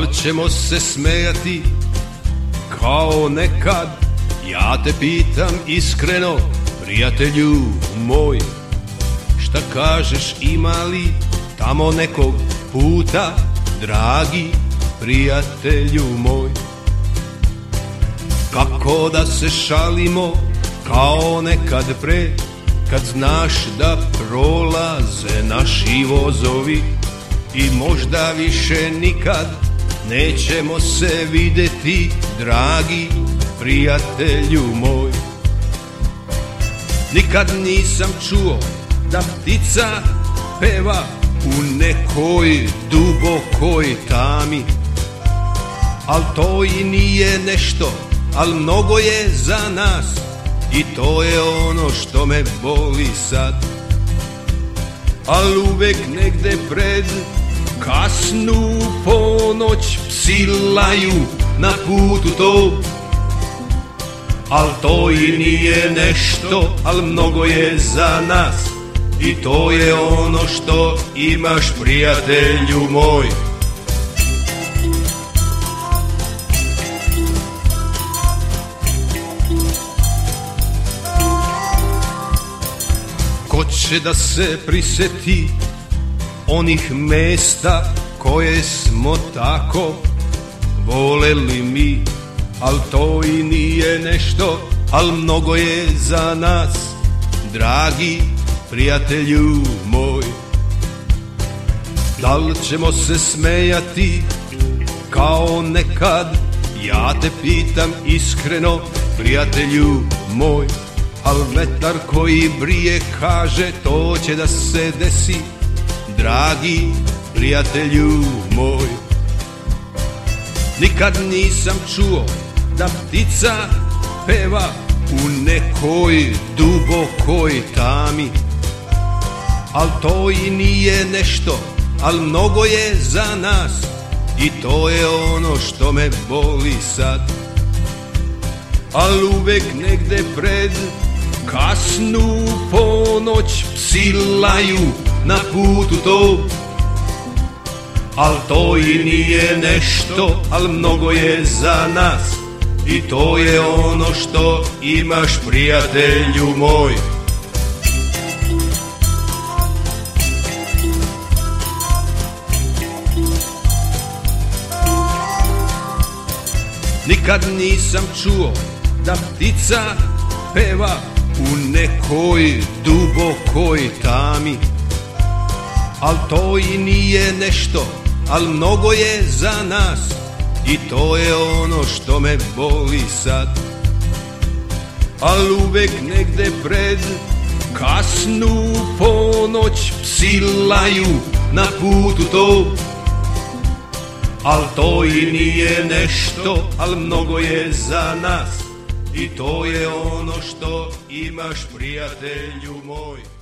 Li ćemo se smejati kao nekad. Ja te pitam iskreno, prijatelju moj Šta kažeš ima li tamo nekog puta Dragi prijatelju moj? Kako da se šalimo kao nekad pre Kad znaš da prolaze naši vozovi? I možda više nikad nećemo se videti Dragi prijatelju moj. Nikad nisam čuo da ptica peva u nekoj dubokoj tami. Al to i nije nešto, al mnogo je za nas I to je ono što me boli sad. Al uvek negde pred kasnu ponoć psi laju na putu to. Al to i nije nešto, al mnogo je za nas. I to je ono što imaš prijatelju moj. Ko će da se priseti onih mesta koje smo tako voleli mi. Al to i nije nešto, al mnogo je za nas Dragi prijatelju moj. Da li ćemo se smejati kao nekad? Ja te pitam iskreno prijatelju moj. Al vetar koji brije kaže to će da se desi Dragi prijatelju moj. Nikad nisam čuo da ptica peva u nekoj dubokoj tami. Al to i nije nešto, al mnogo je za nas I to je ono što me boli sad. Al uvek negde pred kasnu ponoć psi laju na putu to. Al to i nije nešto, al mnogo je za nas. I to je ono što imaš prijatelju moj. Nikad nisam čuo da ptica peva u nekoj dubokoj tami Al to i nije nešto, al mnogo je za nas. I to je ono što me boli sad. Al uvek negde pred kasnu ponoć psi laju na putu to. Al to i nije nešto, al mnogo je za nas. I to je ono što imaš prijatelju moj